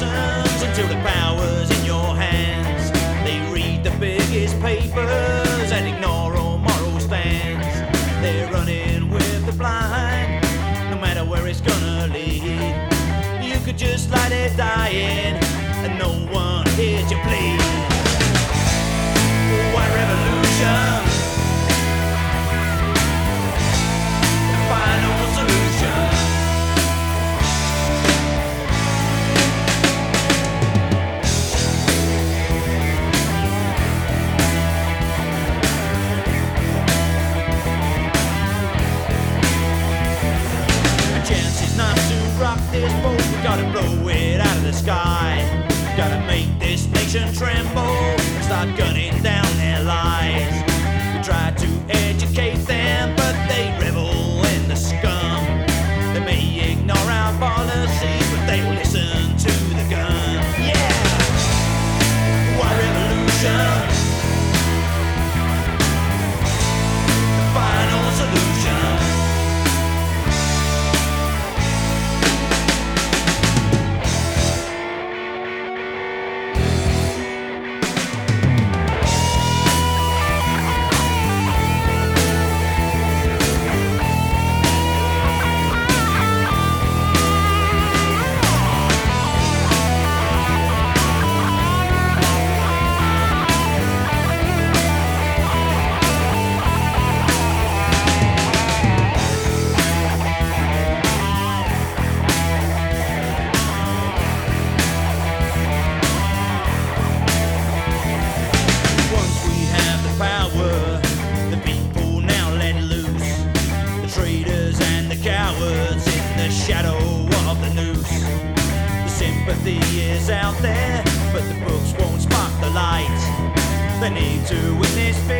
listens until the power's in your hands. They read the biggest papers and ignore all moral stands. They're running with the blind, no matter where it's gonna lead. You could just lie there dying, and no this boat. We gotta blow it out of the sky. Gotta make this nation tremble start gunning down their lies. We try to educate them, the cowards in the shadow of the noose. The sympathy is out there, but the books won't spark the light. They need to witness victory